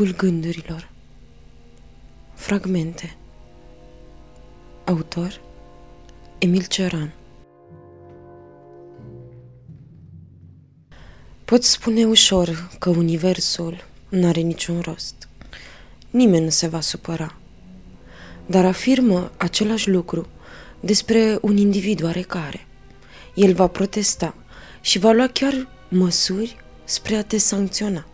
Amurgul gândurilor Fragmente Autor Emil Cioran Pot spune ușor că universul nu are niciun rost. Nimeni nu se va supăra. Dar afirmă același lucru despre un individ oarecare. El va protesta și va lua chiar măsuri spre a te sancționa.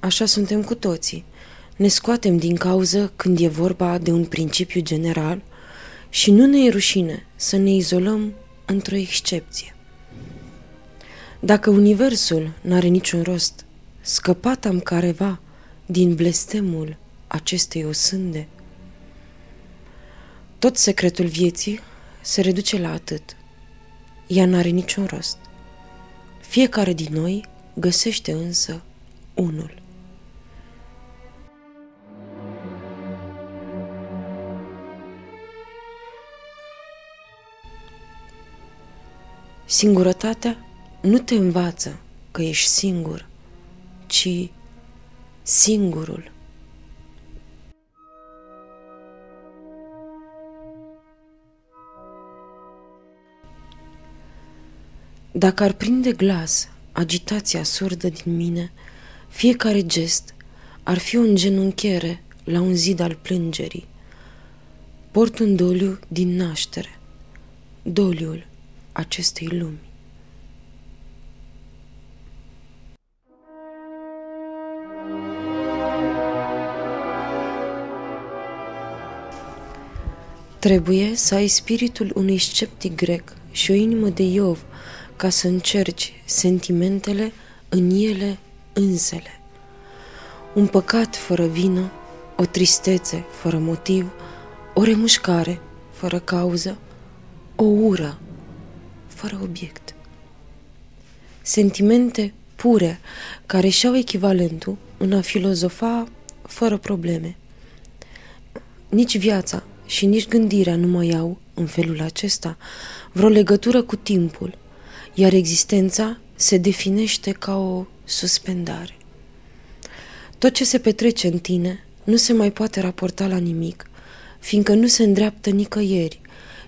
Așa suntem cu toții. Ne scoatem din cauză când e vorba de un principiu general și nu ne e rușine să ne izolăm într-o excepție. Dacă universul n-are niciun rost, scăpat am careva din blestemul acestei osânde. Tot secretul vieții se reduce la atât. Ea n-are niciun rost. Fiecare din noi găsește însă unul. Singurătatea nu te învață că ești singur, ci singurul. Dacă ar prinde glas agitația surdă din mine, fiecare gest ar fi o îngenunchiere la un zid al plângerii. Port un doliu din naștere, doliul acestei lumi. Trebuie să ai spiritul unui sceptic grec și o inimă de Iov ca să încerci sentimentele în ele însele. Un păcat fără vină, o tristețe fără motiv, o remușcare fără cauză, o ură fără obiect. Sentimente pure care și-au echivalentul în a filozofa fără probleme. Nici viața și nici gândirea nu mai au, în felul acesta, vreo legătură cu timpul, iar existența se definește ca o suspendare. Tot ce se petrece în tine nu se mai poate raporta la nimic, fiindcă nu se îndreaptă nicăieri,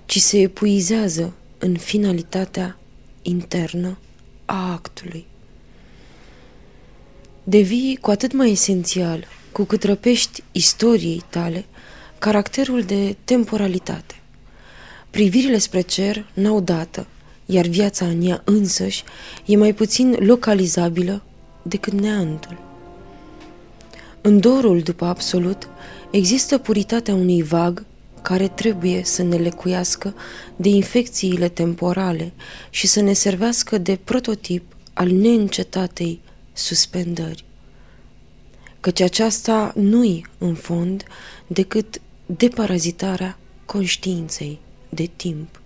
ci se epuizează în finalitatea internă a actului. Devii cu atât mai esențial cu cât răpești istoriei tale caracterul de temporalitate. Privirile spre cer n-au dată, iar viața în ea însăși e mai puțin localizabilă decât neantul. În dorul după absolut există puritatea unui vag care trebuie să ne lecuiască de infecțiile temporale și să ne servească de prototip al neîncetatei suspendări. Căci aceasta nu-i, în fond, decât deparazitarea conștiinței de timp.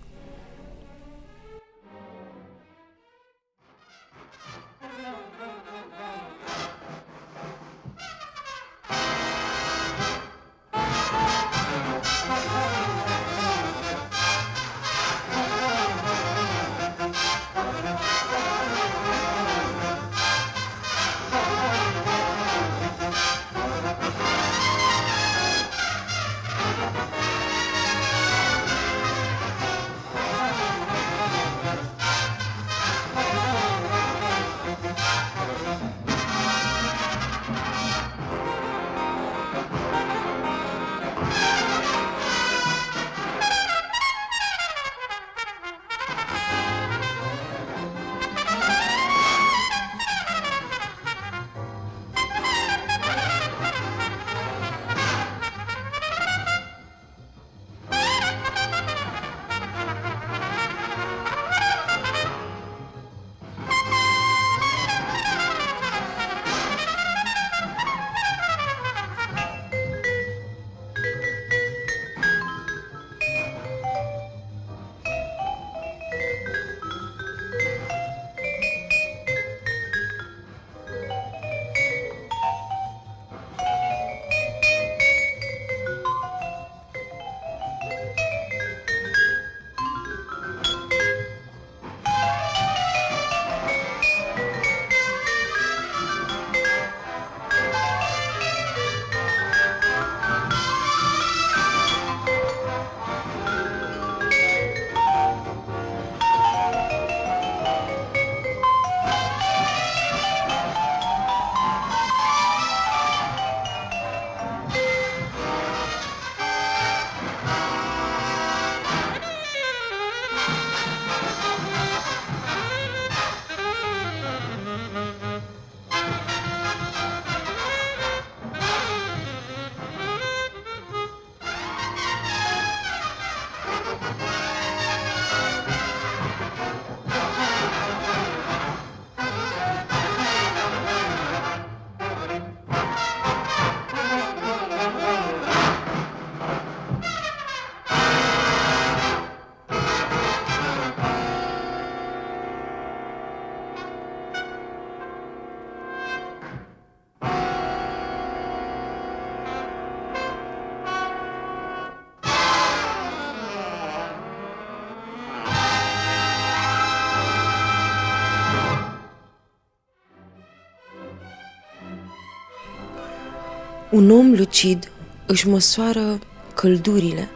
Un om lucid își măsoară căldurile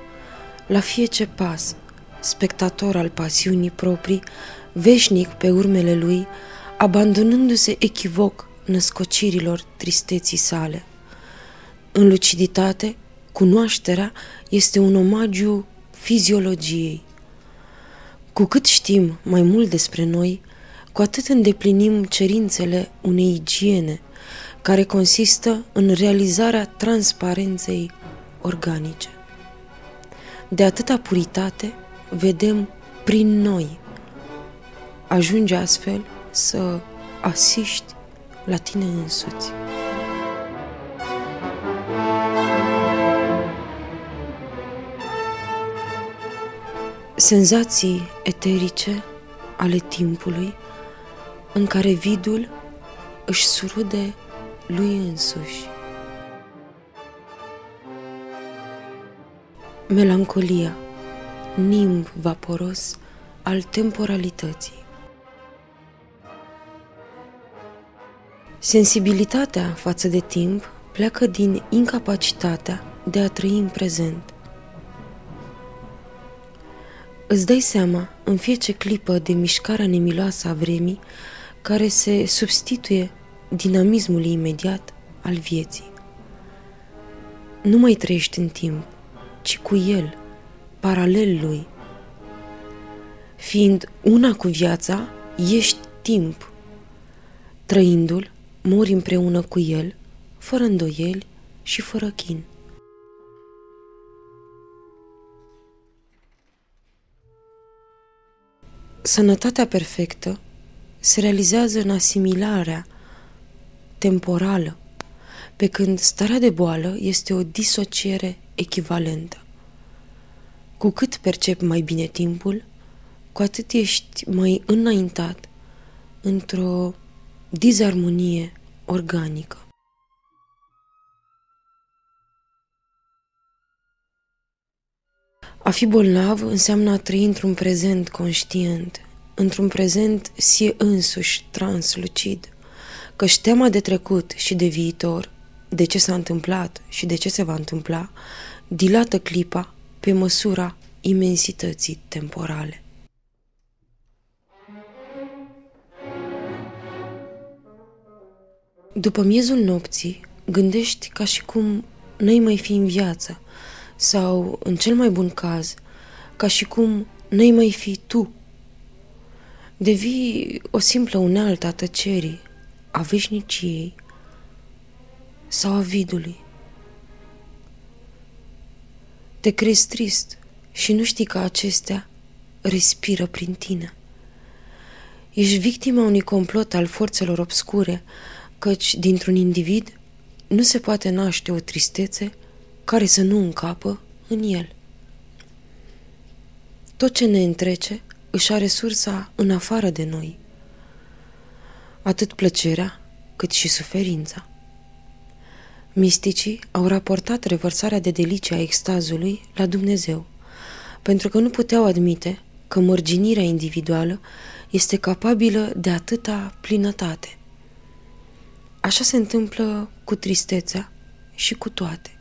la fiece pas, spectator al pasiunii proprii, veșnic pe urmele lui, abandonându-se echivoc născocirilor tristeții sale. În luciditate, cunoașterea este un omagiu fiziologiei. Cu cât știm mai mult despre noi, cu atât îndeplinim cerințele unei igiene – care consistă în realizarea transparenței organice. De atâta puritate vedem prin noi. Ajunge astfel să asiști la tine însuți. Senzații eterice ale timpului în care vidul își surude lui însuși. Melancolia, nimb vaporos al temporalității. Sensibilitatea față de timp pleacă din incapacitatea de a trăi în prezent. Îți dai seama, în fiecare clipă de mișcarea nemiloasă a vremii, care se substituie dinamismului imediat al vieții. Nu mai trăiești în timp, ci cu el, paralel lui. Fiind una cu viața, ești timp. Trăindu-l, mori împreună cu el, fără îndoieli și fără chin. Sănătatea perfectă se realizează în asimilarea temporală, pe când starea de boală este o disociere echivalentă. Cu cât percepi mai bine timpul, cu atât ești mai înaintat într-o dizarmonie organică. A fi bolnav înseamnă a trăi într-un prezent conștient, într-un prezent sie însuși translucid, căci tema de trecut și de viitor, de ce s-a întâmplat și de ce se va întâmpla, dilată clipa pe măsura imensității temporale. După miezul nopții, gândești ca și cum n-ai mai fi în viață, sau, în cel mai bun caz, ca și cum n-ai mai fi tu. Devii o simplă unealtă a tăcerii, a veșniciei sau a vidului. Te crezi trist și nu știi că acestea respiră prin tine. Ești victima unui complot al forțelor obscure, căci dintr-un individ nu se poate naște o tristețe care să nu încapă în el. Tot ce ne întrece își are sursa în afară de noi, atât plăcerea cât și suferința. Misticii au raportat revărsarea de delicie a extazului la Dumnezeu, pentru că nu puteau admite că mărginirea individuală este capabilă de atâta plinătate. Așa se întâmplă cu tristețea și cu toate.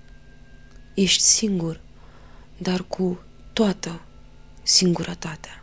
Ești singur, dar cu toată singurătatea.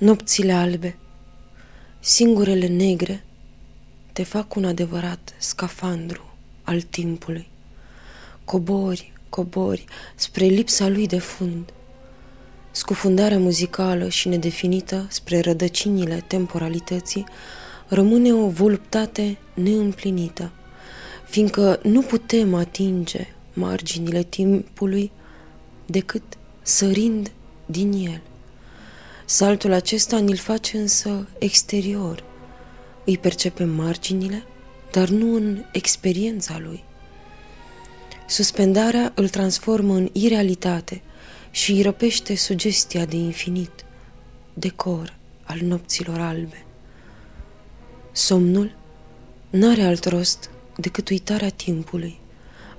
Nopțile albe, singurele negre, te fac un adevărat scafandru al timpului. Cobori, cobori, spre lipsa lui de fund. Scufundarea muzicală și nedefinită spre rădăcinile temporalității rămâne o voluptate neîmplinită, fiindcă nu putem atinge marginile timpului decât sărind din el. Saltul acesta ni-l face însă exterior. Îi percepem marginile, dar nu în experiența lui. Suspendarea îl transformă în irealitate și îi răpește sugestia de infinit, decor al nopților albe. Somnul n-are alt rost decât uitarea timpului,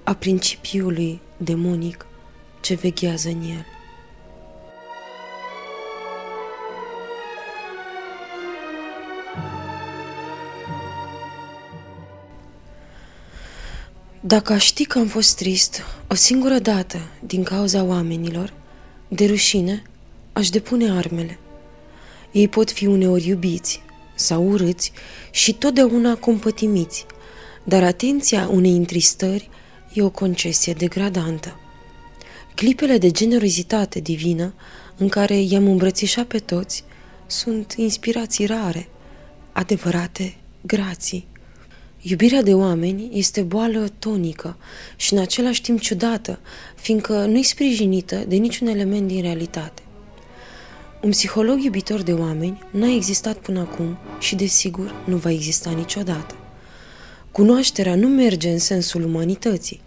a principiului demonic ce veghează în el. Dacă aș ști că am fost trist o singură dată din cauza oamenilor, de rușine aș depune armele. Ei pot fi uneori iubiți sau urâți și totdeauna compătimiți, dar atenția unei întristări e o concesie degradantă. Clipele de generozitate divină în care i-am îmbrățișat pe toți sunt inspirații rare, adevărate grații. Iubirea de oameni este boală tonică și în același timp ciudată, fiindcă nu-i sprijinită de niciun element din realitate. Un psiholog iubitor de oameni n-a existat până acum și, desigur, nu va exista niciodată. Cunoașterea nu merge în sensul umanității.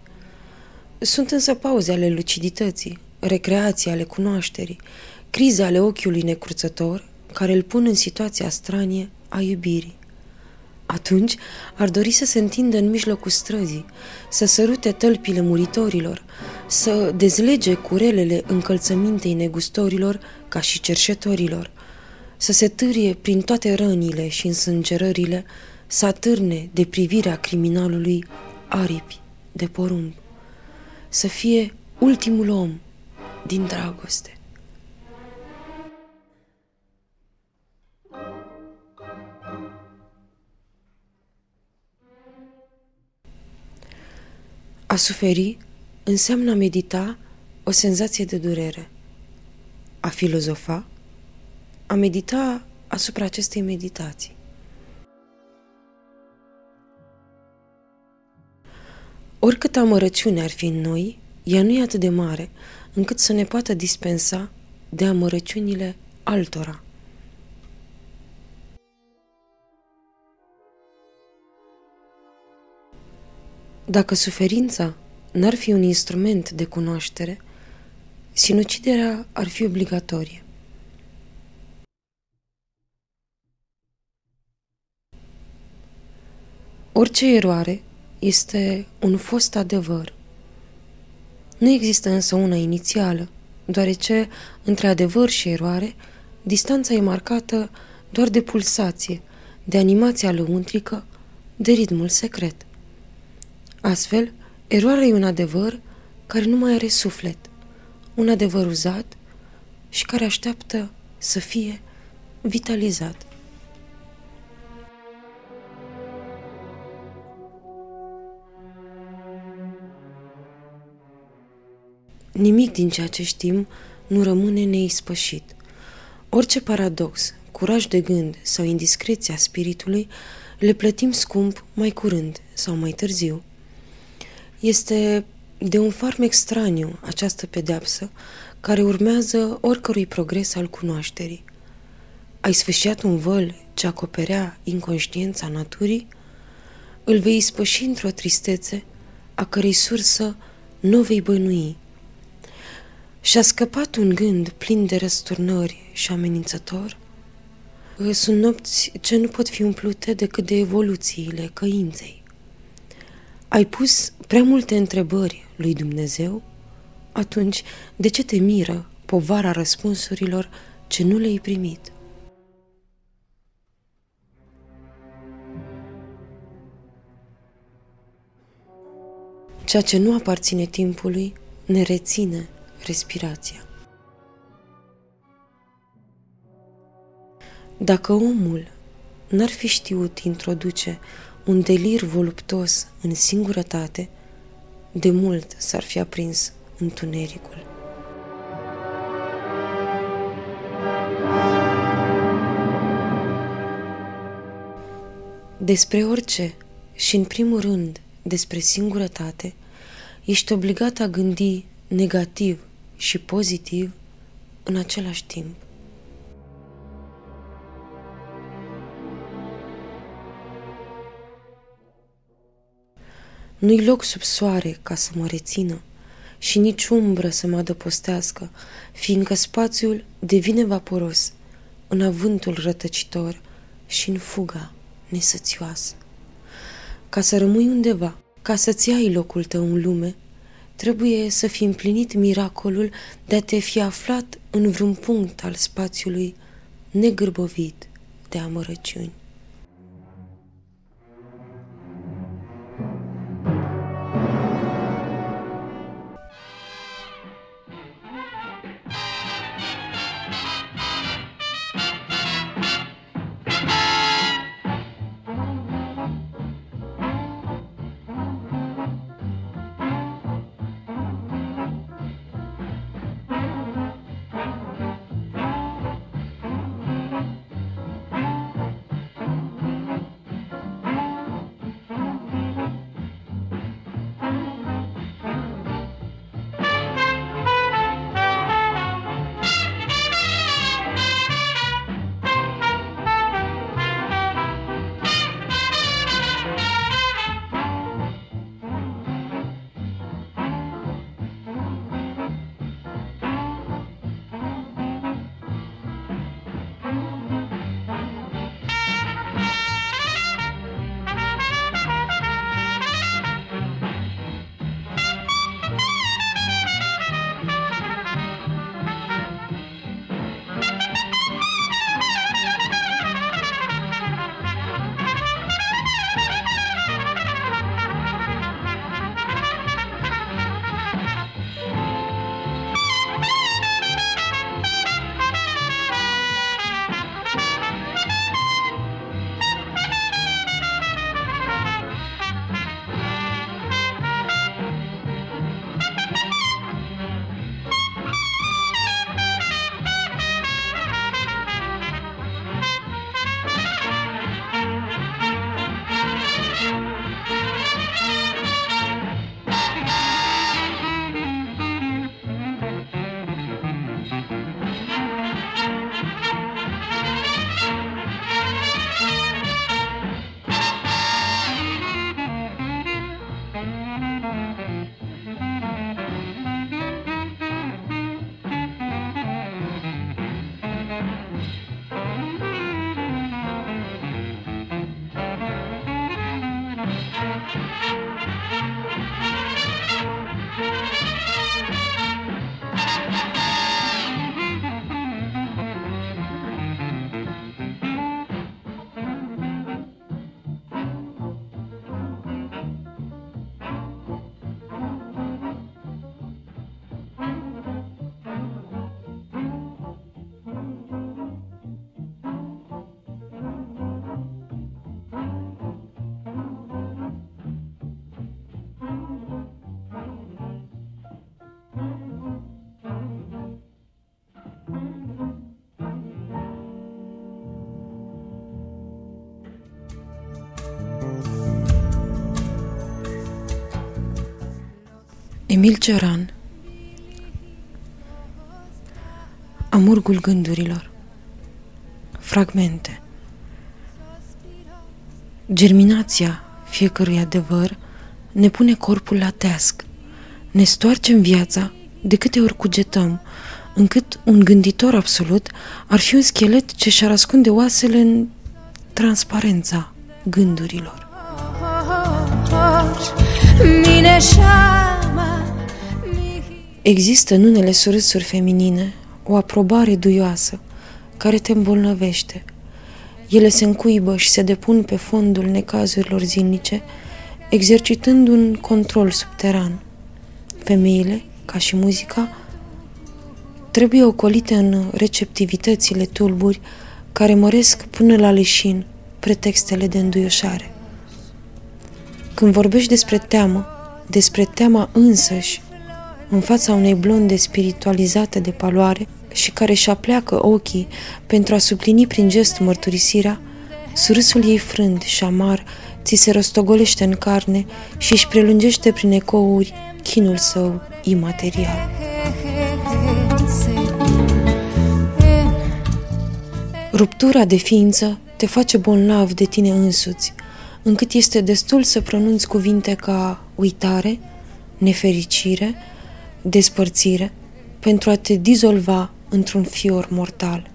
Sunt însă pauze ale lucidității, recreații ale cunoașterii, crize ale ochiului necurțător care îl pun în situația stranie a iubirii. Atunci ar dori să se întindă în mijlocul străzii, să sărute tălpile muritorilor, să dezlege curelele încălțămintei negustorilor ca și cerșetorilor, să se târie prin toate rănile și însângerările, să atârne de privirea criminalului aripi de porumb, să fie ultimul om din dragoste. A suferi înseamnă a medita o senzație de durere. A filozofa, a medita asupra acestei meditații. Oricât amărăciune ar fi în noi, ea nu e atât de mare încât să ne poată dispensa de amărăciunile altora. Dacă suferința n-ar fi un instrument de cunoaștere, sinuciderea ar fi obligatorie. Orice eroare este un fost adevăr. Nu există însă una inițială, deoarece între adevăr și eroare distanța e marcată doar de pulsație, de animația lăuntrică, de ritmul secret. Astfel, eroarea e un adevăr care nu mai are suflet, un adevăr uzat și care așteaptă să fie vitalizat. Nimic din ceea ce știm nu rămâne neispășit. Orice paradox, curaj de gând sau indiscreția spiritului le plătim scump mai curând sau mai târziu. Este de un farmec straniu această pedeapsă care urmează oricărui progres al cunoașterii. Ai sfâșiat un văl ce acoperea inconștiența naturii? Îl vei spăși într-o tristețe a cărei sursă nu vei bănui. Și-a scăpat un gând plin de răsturnări și amenințător? Sunt nopți ce nu pot fi umplute decât de evoluțiile căinței. Ai pus prea multe întrebări lui Dumnezeu? Atunci, de ce te miră povara răspunsurilor ce nu le-ai primit? Ceea ce nu aparține timpului ne reține respirația. Dacă omul n-ar fi știut introduce un delir voluptos în singurătate, de mult s-ar fi aprins întunericul. Despre orice și, în primul rând, despre singurătate, ești obligat a gândi negativ și pozitiv în același timp. Nu-i loc sub soare ca să mă rețină și nici umbră să mă adăpostească, fiindcă spațiul devine vaporos în avântul rătăcitor și în fuga nesățioasă. Ca să rămâi undeva, ca să-ți ai locul tău în lume, trebuie să fi împlinit miracolul de a te fi aflat în vreun punct al spațiului negârbovit de amărăciuni. Emil Cioran. Amurgul gândurilor. Fragmente. Germinația fiecărui adevăr ne pune corpul la teasc, ne stoarcem viața de câte ori cugetăm, încât un gânditor absolut ar fi un schelet ce și-ar ascunde oasele în transparența gândurilor. Mine Există în unele surâsuri feminine o aprobare duioasă care te îmbolnăvește. Ele se încuibă și se depun pe fondul necazurilor zilnice, exercitând un control subteran. Femeile, ca și muzica, trebuie ocolite în receptivitățile tulburi care măresc până la leșin pretextele de înduioșare. Când vorbești despre teamă, despre teama însăși, în fața unei blonde spiritualizate de paloare și care și apleacă ochii pentru a suplini prin gest mărturisirea, surâsul ei frânt și amar ți se rostogolește în carne și își prelungește prin ecouri chinul său imaterial. Ruptura de ființă te face bolnav de tine însuți, încât este destul să pronunți cuvinte ca uitare, nefericire, despărțire, pentru a te dizolva într-un fior mortal.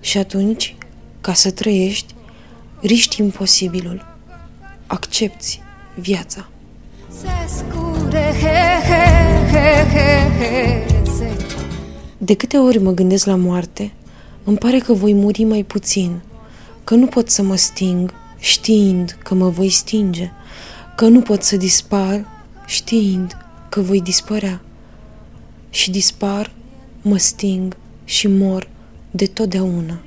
Și atunci, ca să trăiești, riști imposibilul. Accepti viața. De câte ori mă gândesc la moarte, îmi pare că voi muri mai puțin, că nu pot să mă sting știind că mă voi stinge, că nu pot să dispar știind că voi dispărea. Și dispar, mă sting și mor de totdeauna.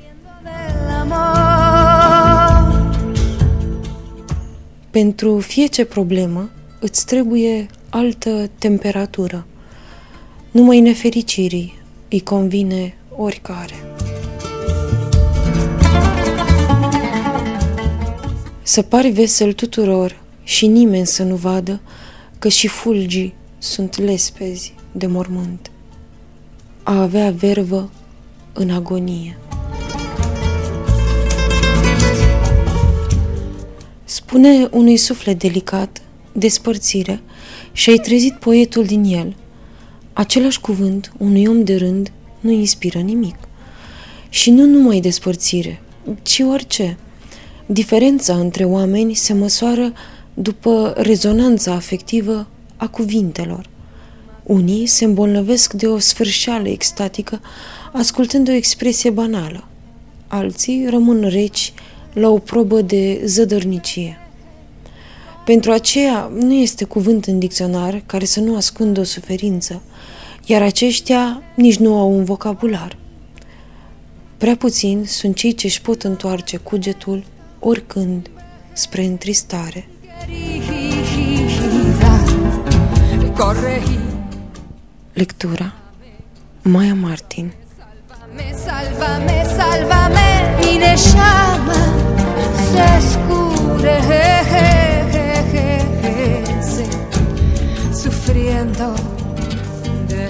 Pentru fiecare problemă îți trebuie altă temperatură. Numai nefericirii îi convine oricare. Să pari vesel tuturor și nimeni să nu vadă că și fulgii sunt lespezi de mormânt. A avea vervă în agonie. Spune unui suflet delicat, despărțire, și ai trezit poetul din el. Același cuvânt unui om de rând nu inspiră nimic. Și nu numai despărțire, ci orice. Diferența între oameni se măsoară după rezonanța afectivă a cuvintelor. Unii se îmbolnăvesc de o sfârșeală extatică ascultând o expresie banală. Alții rămân reci la o probă de zădărnicie. Pentru aceea nu este cuvânt în dicționar care să nu ascundă o suferință, iar aceștia nici nu au un vocabular. Prea puțin sunt cei ce își pot întoarce cugetul oricând spre întristare. Lectura Maya Martin. Sálvame, sálvame, sálvame y de llama se escure je, je, je, sufriendo de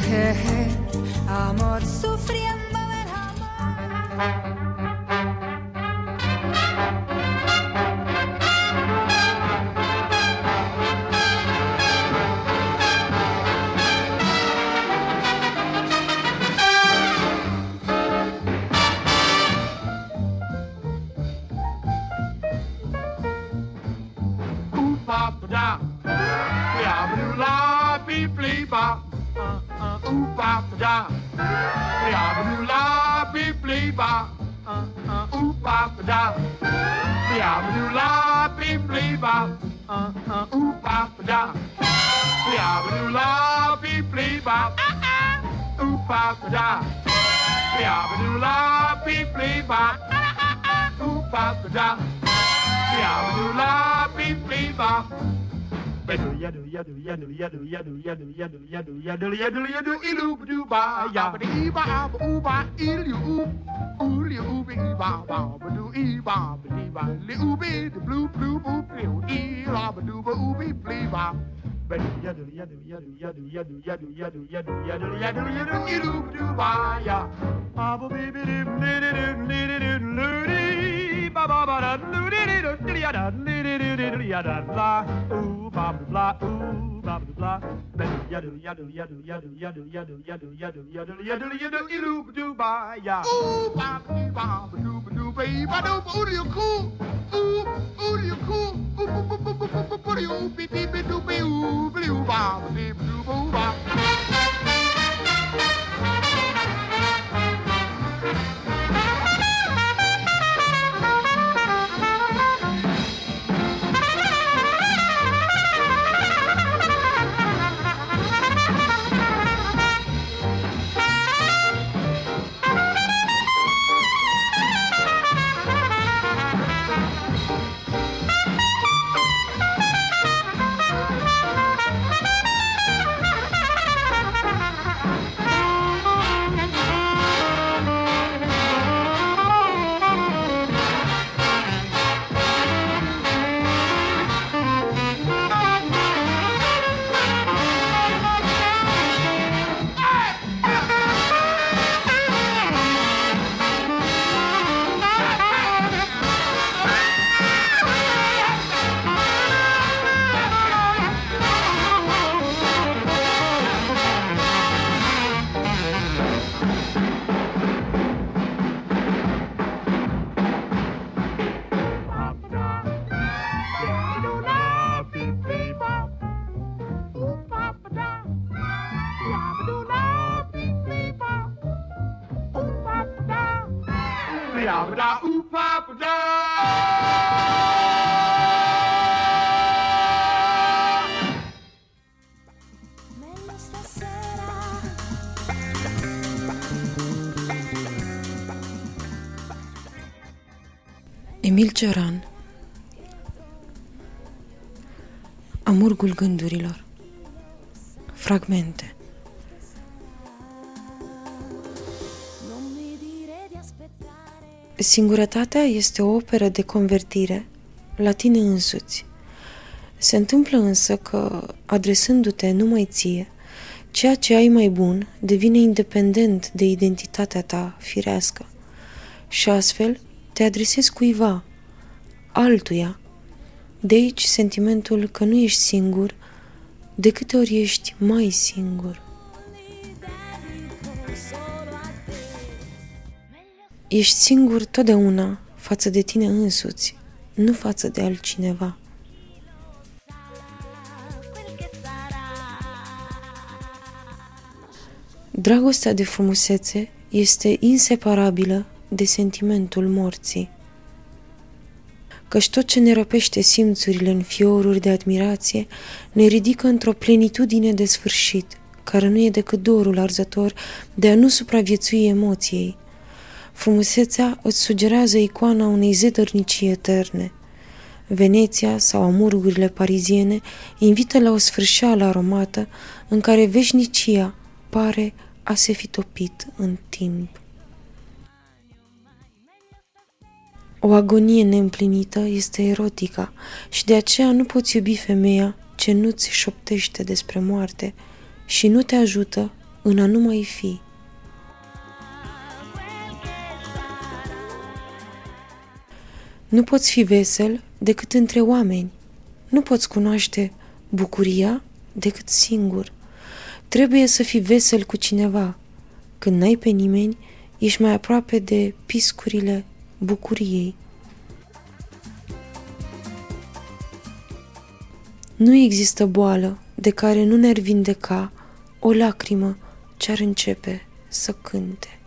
ooh ba ba da, bla ba la bi blee bop. uh, ooh da, ba da, bla ba la bi blee bop. uh, ooh ba ba a bla ba la bi bli ba, ooh ba ba da, bla ba la bi bli ba, ooh ba ba da, bla ba la bi bli ba yadu yadu yadu yadu yadu yadu yadu yadu yadu yadu yadu ilu bdu ba ya ba di ba ba u ba ilu u u li u bi ba ba ba du i ba ba di ba li u bi the blue blue blue blue i la ba du ba u bi bli ba yadu yadu yadu yadu yadu yadu yadu yadu yadu yadu yadu yadu ilu bdu ba ya ba ba bi bi di di di di di di ba ba ba da doo dee dee doo dee da dee dee doo dee dee da la ooh ba ba la ooh ba ba la ba ya do ya do ya do ya do ya do ya do ya do ya do ya do ya do ya do ilu do ba ya ooh ba ba ba do ba do ba ba do ba ooh you cool ooh ooh you cool ooh ooh ooh ooh ooh ooh ooh be ooh be do be ooh be ooh ba be ooh ba ba Thank you. Emil Cioran. Amurgul gândurilor. Fragmente. Non mi dire di aspettare Singurătatea este o operă de convertire la tine însuți. Se întâmplă însă că, adresându-te numai ție, ceea ce ai mai bun devine independent de identitatea ta firească și astfel te adresezi cuiva, altuia. De aici sentimentul că nu ești singur, de câte ori ești mai singur. mi dedico solo a te Ești singur totdeauna față de tine însuți, nu față de altcineva. quel che sarà Dragostea de frumusețe este inseparabilă de sentimentul morții. Căci tot ce ne răpește simțurile în fioruri de admirație ne ridică într-o plenitudine de sfârșit, care nu e decât dorul arzător de a nu supraviețui emoției. Frumusețea îți sugerează icoana unei zedărnicii eterne. Veneția sau amurgurile pariziene invită la o sfârșeală aromată în care veșnicia pare a se fi topit în timp. O agonie neîmplinită este erotica și de aceea nu poți iubi femeia ce nu-ți șoptește despre moarte și nu te ajută în a nu mai fi. Nu poți fi vesel decât între oameni. Nu poți cunoaște bucuria decât singur. Trebuie să fii vesel cu cineva. Când n-ai pe nimeni, ești mai aproape de piscurile bucuriei. Nu există boală de care nu ne-ar vindeca o lacrimă ce ar începe să cânte.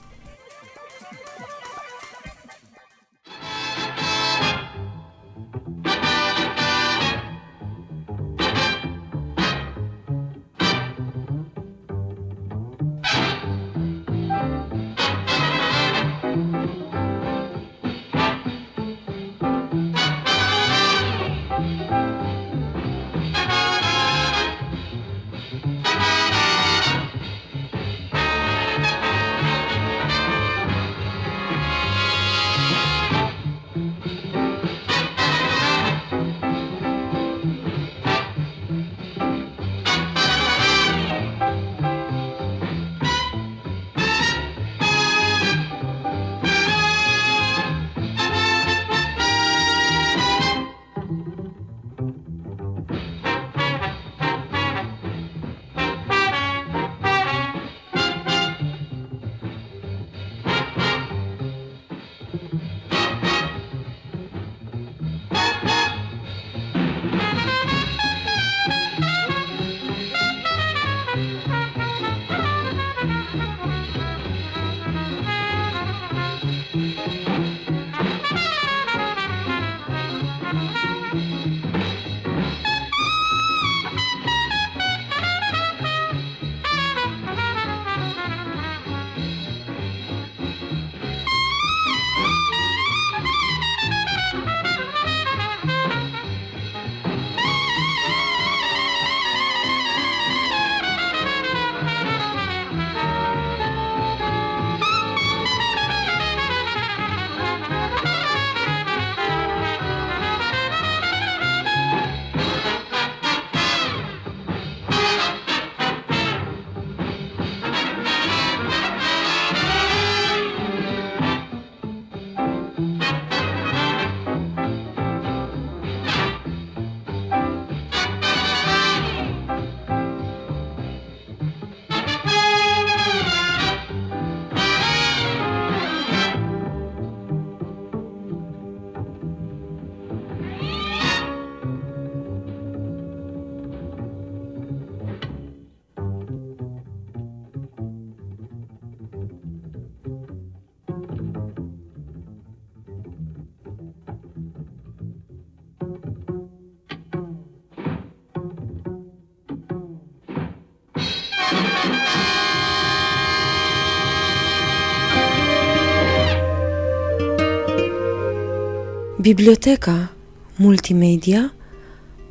Biblioteca Multimedia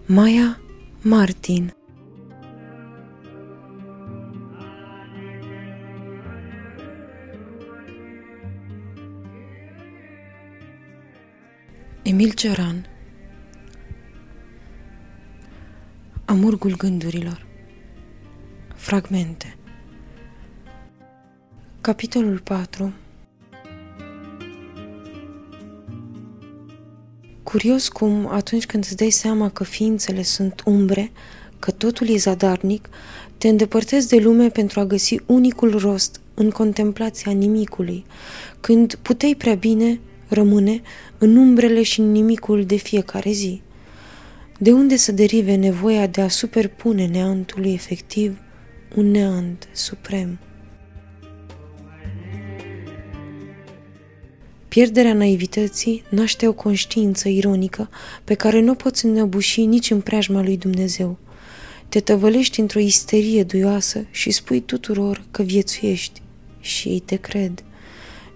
Maya Martin. Emil Cioran. Amurgul gândurilor. Fragmente. Capitolul 4 Curios cum, atunci când îți dai seama că ființele sunt umbre, că totul e zadarnic, te îndepărtezi de lume pentru a găsi unicul rost în contemplația nimicului, când puteai prea bine rămâne în umbrele și în nimicul de fiecare zi. De unde să derive nevoia de a superpune neantului efectiv un neant suprem? Pierderea naivității naște o conștiință ironică pe care nu poți înnăbuși nici în preajma lui Dumnezeu. Te tăvălești într-o isterie duioasă și spui tuturor că viețuiești și ei te cred.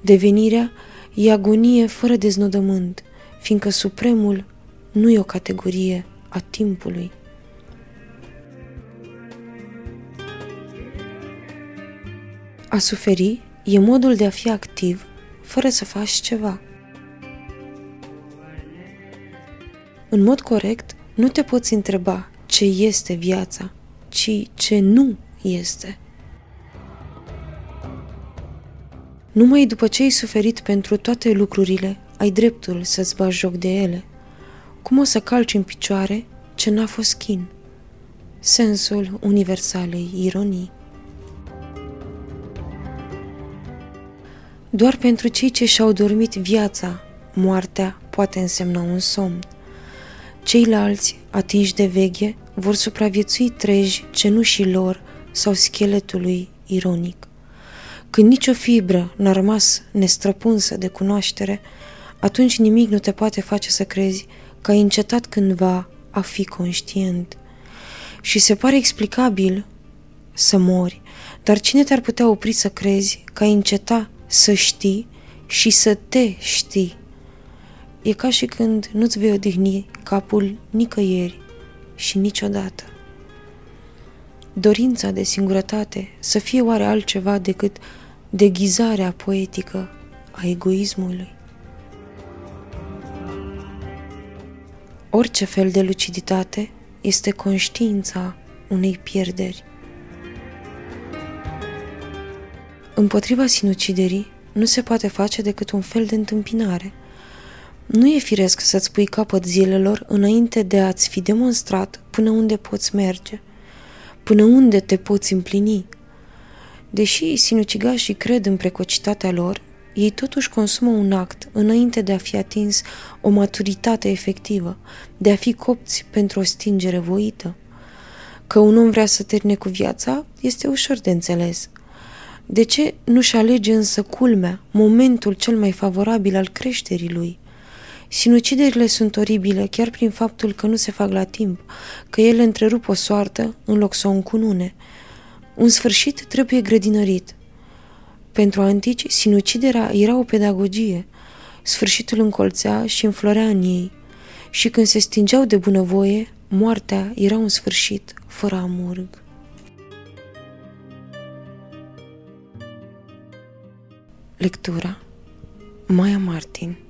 Devenirea e agonie fără deznodământ, fiindcă Supremul nu e o categorie a timpului. A suferi e modul de a fi activ fără să faci ceva. În mod corect, nu te poți întreba ce este viața, ci ce nu este. Numai după ce ai suferit pentru toate lucrurile, ai dreptul să-ți bagi joc de ele. Cum o să calci în picioare ce n-a fost chin? Sensul universalei ironii. Doar pentru cei ce și-au dormit viața, moartea poate însemna un somn. Ceilalți, atinși de veche, vor supraviețui treji cenușii lor sau scheletului ironic. Când nicio fibră n-a rămas nestrăpunsă de cunoaștere, atunci nimic nu te poate face să crezi că ai încetat cândva a fi conștient. Și se pare explicabil să mori, dar cine te-ar putea opri să crezi că ai înceta să știi și să te știi. E ca și când nu-ți vei odihni capul nicăieri și niciodată. Dorința de singurătate să fie oare altceva decât deghizarea poetică a egoismului? Orice fel de luciditate este conștiința unei pierderi. Împotriva sinuciderii nu se poate face decât un fel de întâmpinare. Nu e firesc să-ți pui capăt zilelor înainte de a-ți fi demonstrat până unde poți merge, până unde te poți împlini. Deși sinucigașii cred în precocitatea lor, ei totuși consumă un act înainte de a fi atins o maturitate efectivă, de a fi copți pentru o stingere voită. Că un om vrea să termine cu viața este ușor de înțeles – de ce nu-și alege însă culmea, momentul cel mai favorabil al creșterii lui? Sinuciderile sunt oribile chiar prin faptul că nu se fac la timp, că ele întrerup o soartă în loc să o încunune. Un sfârșit trebuie grădinărit. Pentru antici, sinuciderea era o pedagogie. Sfârșitul încolțea și înflorea în ei. Și când se stingeau de bunăvoie, moartea era un sfârșit fără amurg. Lectura. Maya Martin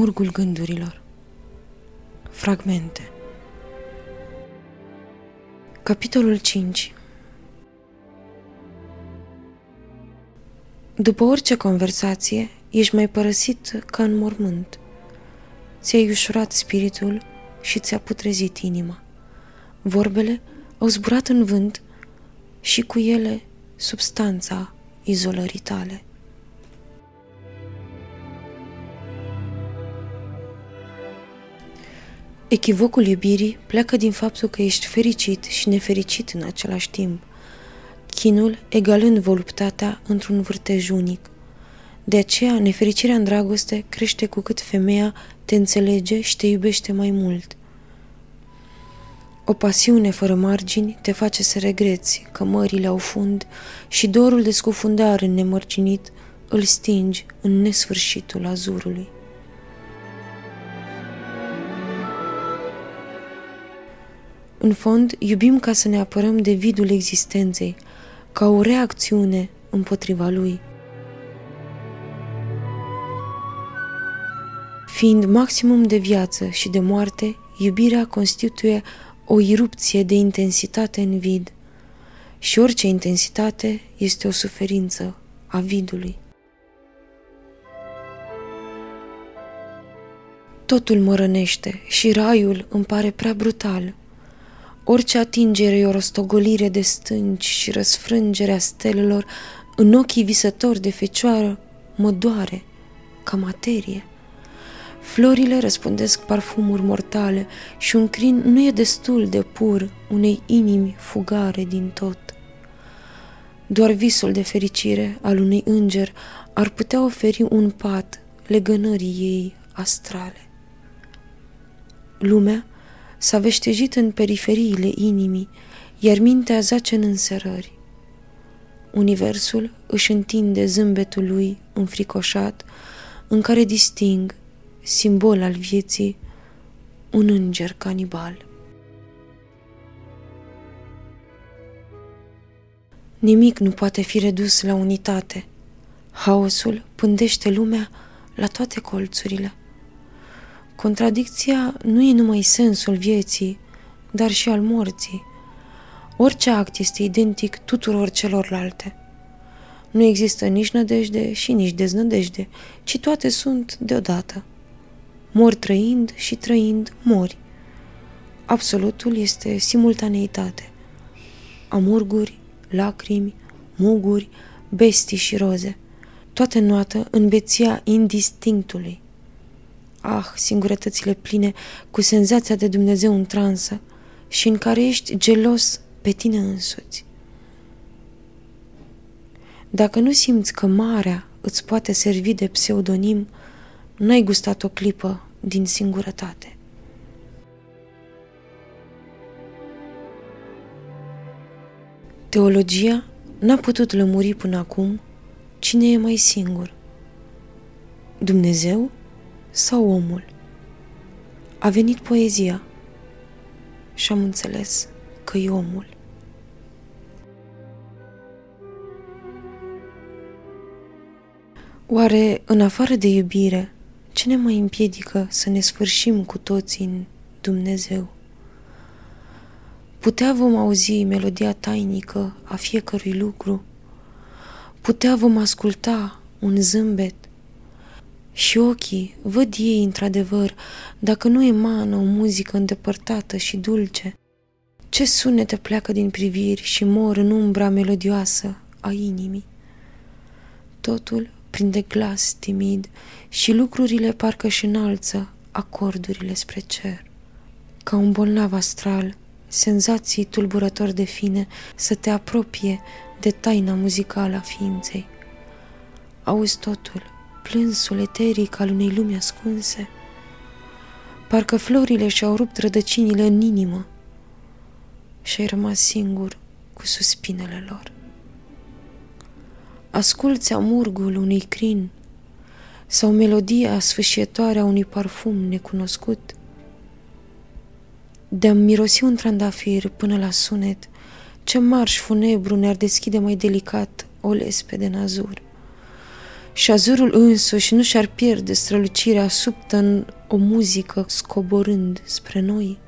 Amurgul gândurilor Fragmente Capitolul 5 După orice conversație, ești mai părăsit ca în mormânt. Ți-ai ușurat spiritul și ți-a putrezit inima. Vorbele au zburat în vânt și cu ele substanța izolării tale. Echivocul iubirii pleacă din faptul că ești fericit și nefericit în același timp, chinul egalând voluptatea într-un vârtej unic. De aceea, nefericirea în dragoste crește cu cât femeia te înțelege și te iubește mai mult. O pasiune fără margini te face să regreți că mările au fund și dorul de scufundare nemărginit îl stingi în nesfârșitul azurului. În fond, iubim ca să ne apărăm de vidul existenței, ca o reacțiune împotriva lui. Fiind maximum de viață și de moarte, iubirea constituie o irupție de intensitate în vid și orice intensitate este o suferință a vidului. Totul mă rănește și raiul îmi pare prea brutal. Orice atingere e o rostogolire de stânci și răsfrângerea stelelor în ochii visători de fecioară mă doare ca materie. Florile răspândesc parfumuri mortale și un crin nu e destul de pur unei inimi fugare din tot. Doar visul de fericire al unui înger ar putea oferi un pat legănării ei astrale. Lumea s-a veștejit în periferiile inimii, iar mintea zace în înserări. Universul își întinde zâmbetul lui înfricoșat, în care disting simbol al vieții, un înger canibal. Nimic nu poate fi redus la unitate. Haosul pândește lumea la toate colțurile. Contradicția nu e numai sensul vieții, dar și al morții. Orice act este identic tuturor celorlalte. Nu există nici nădejde și nici deznădejde, ci toate sunt deodată. Mor trăind și trăind mori. Absolutul este simultaneitate. Amurguri, lacrimi, muguri, bestii și roze. Toate noată în beția indistinctului. Ah, singurătățile pline cu senzația de Dumnezeu în transă și în care ești gelos pe tine însuți. Dacă nu simți că marea îți poate servi de pseudonim, N-ai gustat o clipă din singurătate. Teologia n-a putut lămuri până acum cine e mai singur, Dumnezeu sau omul. A venit poezia și am înțeles că e omul. Oare, în afară de iubire, ce ne mai împiedică să ne sfârșim cu toții în Dumnezeu? Putea vom auzi melodia tainică a fiecărui lucru, putea vom asculta un zâmbet și ochii văd ei într-adevăr dacă nu emană o muzică îndepărtată și dulce. Ce sunete pleacă din priviri și mor în umbra melodioasă a inimii. Totul prinde glas timid și lucrurile parcă și înalță acordurile spre cer. Ca un bolnav astral, senzații tulburători de fine să te apropie de taina muzicală a ființei. Auzi totul, plânsul eteric al unei lumi ascunse. Parcă florile și-au rupt rădăcinile în inimă și ai rămas singur cu suspinele lor asculți amurgul unui crin sau melodia sfâșietoare a unui parfum necunoscut. De-am mirosi un trandafir până la sunet, ce marș funebru ne-ar deschide mai delicat o lespede în azur. Și azurul însuși nu și-ar pierde strălucirea subtă în o muzică scoborând spre noi.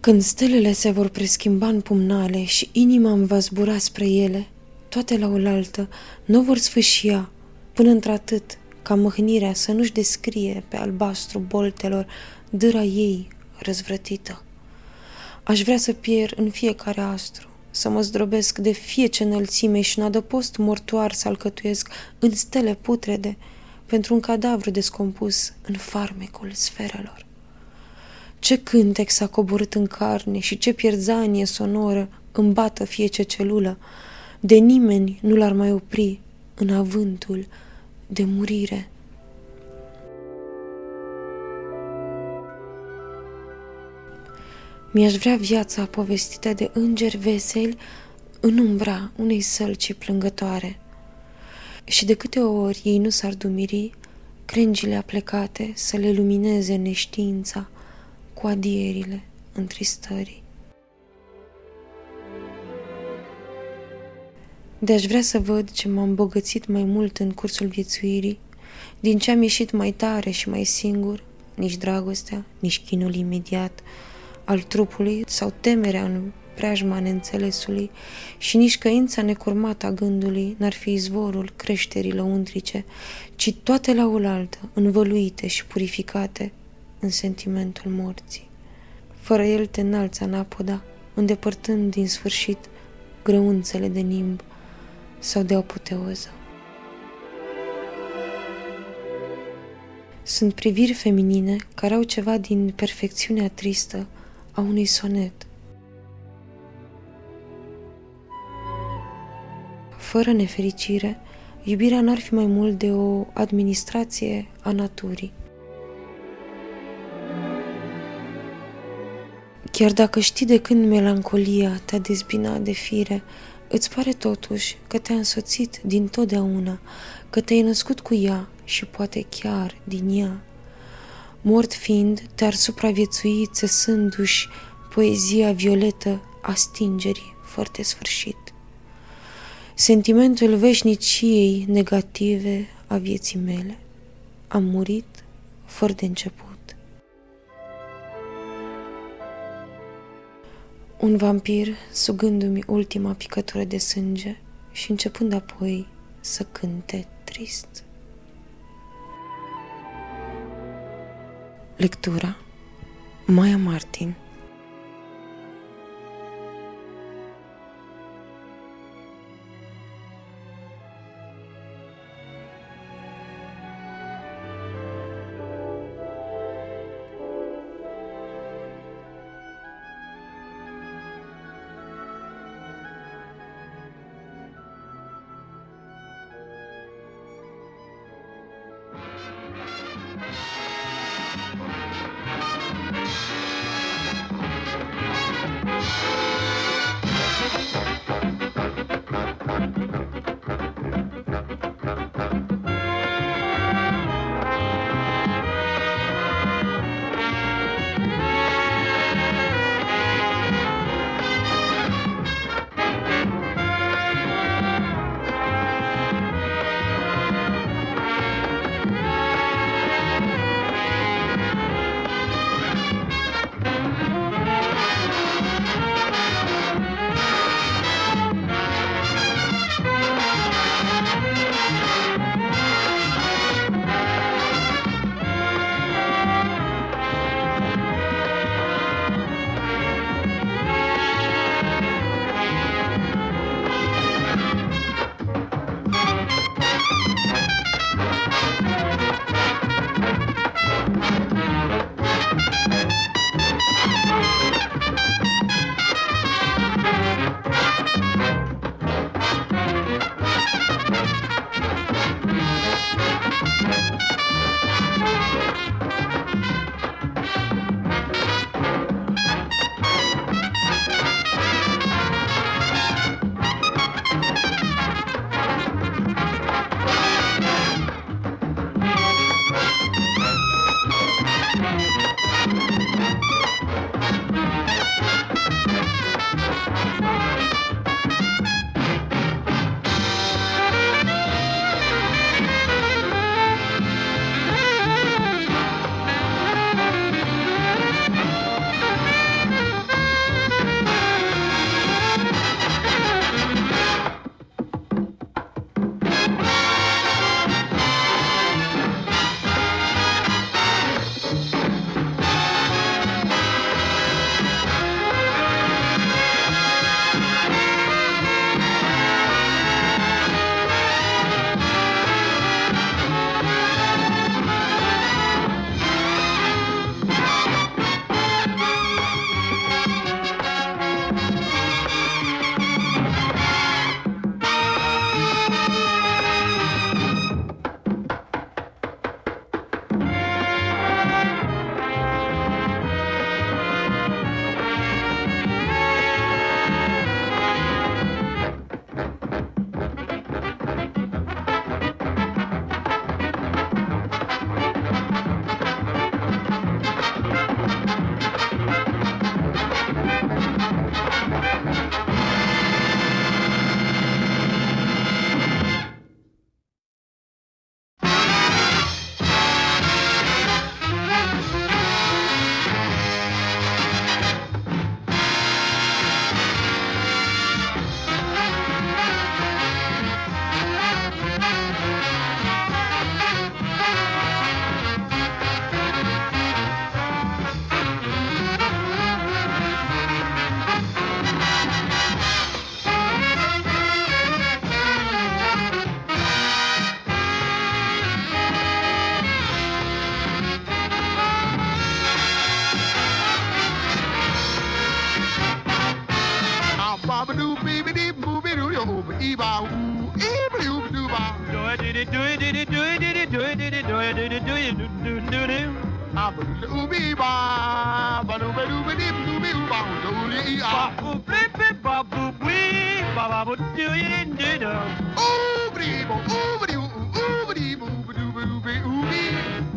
Când stelele se vor preschimba în pumnale și inima îmi va zbura spre ele, toate la oaltă, nu vor sfâșia, până într-atât ca mâhnirea să nu-și descrie pe albastru boltelor dâra ei răzvrătită. Aș vrea să pierd în fiecare astru, să mă zdrobesc de fie ce înălțime și în adăpost mortoar să alcătuiesc în stele putrede pentru un cadavru descompus în farmecul sferelor. Ce cântec s-a coborât în carne și ce pierzanie sonoră îmbată fie ce celulă, de nimeni nu l-ar mai opri în avântul de murire. Mi-aș vrea viața povestită de îngeri veseli în umbra unei sălci plângătoare. Și de câte ori ei nu s-ar dumiri, crengile aplecate să le lumineze neștiința cu adierile întristării. De-aș vrea să văd ce m-am îmbogățit mai mult în cursul viețuirii, din ce am ieșit mai tare și mai singur, nici dragostea, nici chinul imediat al trupului sau temerea în preajma neînțelesului și nici căința necurmată a gândului n-ar fi izvorul creșterii lăuntrice, ci toate la oaltă, învăluite și purificate în sentimentul morții. Fără el te înalți anapoda, îndepărtând din sfârșit grăunțele de nimb sau de apoteoză. Sunt priviri feminine care au ceva din perfecțiunea tristă a unui sonet. Fără nefericire, iubirea n-ar fi mai mult de o administrație a naturii. Chiar dacă știi de când melancolia te-a dezbinat de fire, îți pare totuși că te-a însoțit din totdeauna, că te-ai născut cu ea și poate chiar din ea. Mort fiind, te-ar supraviețui țesându-și poezia violetă a stingerii fără de sfârșit. Sentimentul veșniciei negative a vieții mele. Am murit fără de început. Un vampir sugându-mi ultima picătură de sânge și începând apoi să cânte trist. Lectura. Maya Martin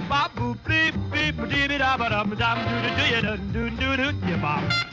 Ba-boop-dee-bee-ba-dee-bee-da-ba-dum-dum-doo-doo-doo-ya-dun-doo-doo-doo-ya-bop.